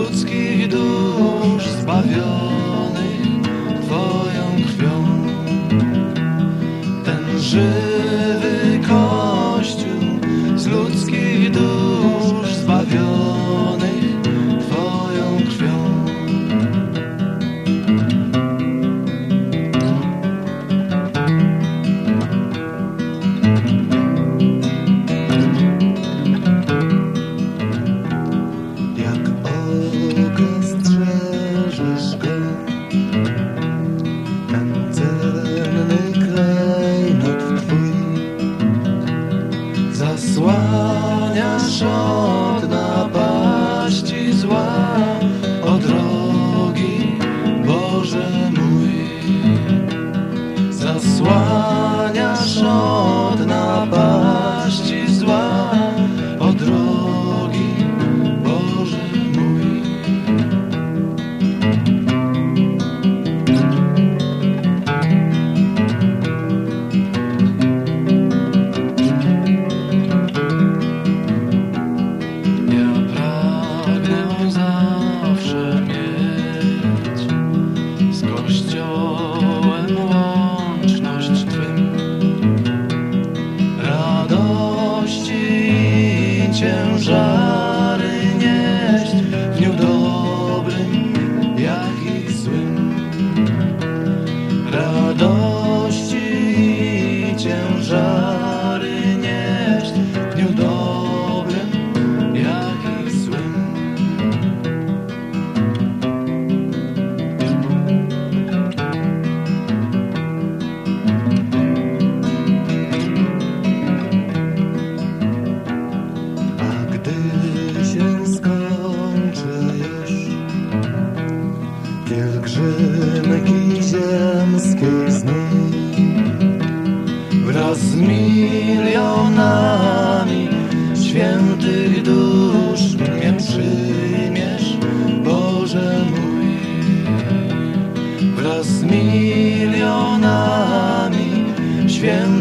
ludzkich dusz zbawionych Twoją krwią. Ten żyw Wraz z milionami świętych